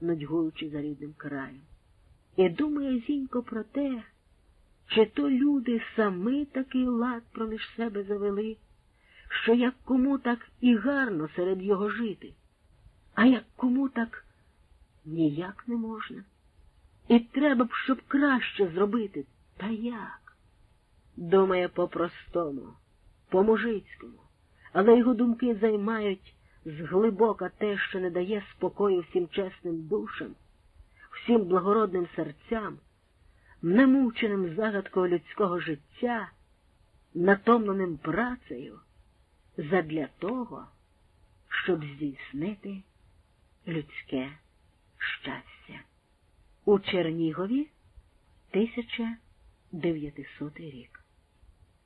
нудьгуючи за рідним краєм. І думає зінько про те, чи то люди сами такий лад проміж себе завели, що як кому так і гарно серед його жити, а як кому так ніяк не можна. І треба б, щоб краще зробити. Та як? Думає по-простому, по-мужицькому, але його думки займають зглибока те, що не дає спокою всім чесним душам, всім благородним серцям, намученим загадкою людського життя, натомленим працею задля того, щоб здійснити людське щастя. У Чернігові 1900 рік.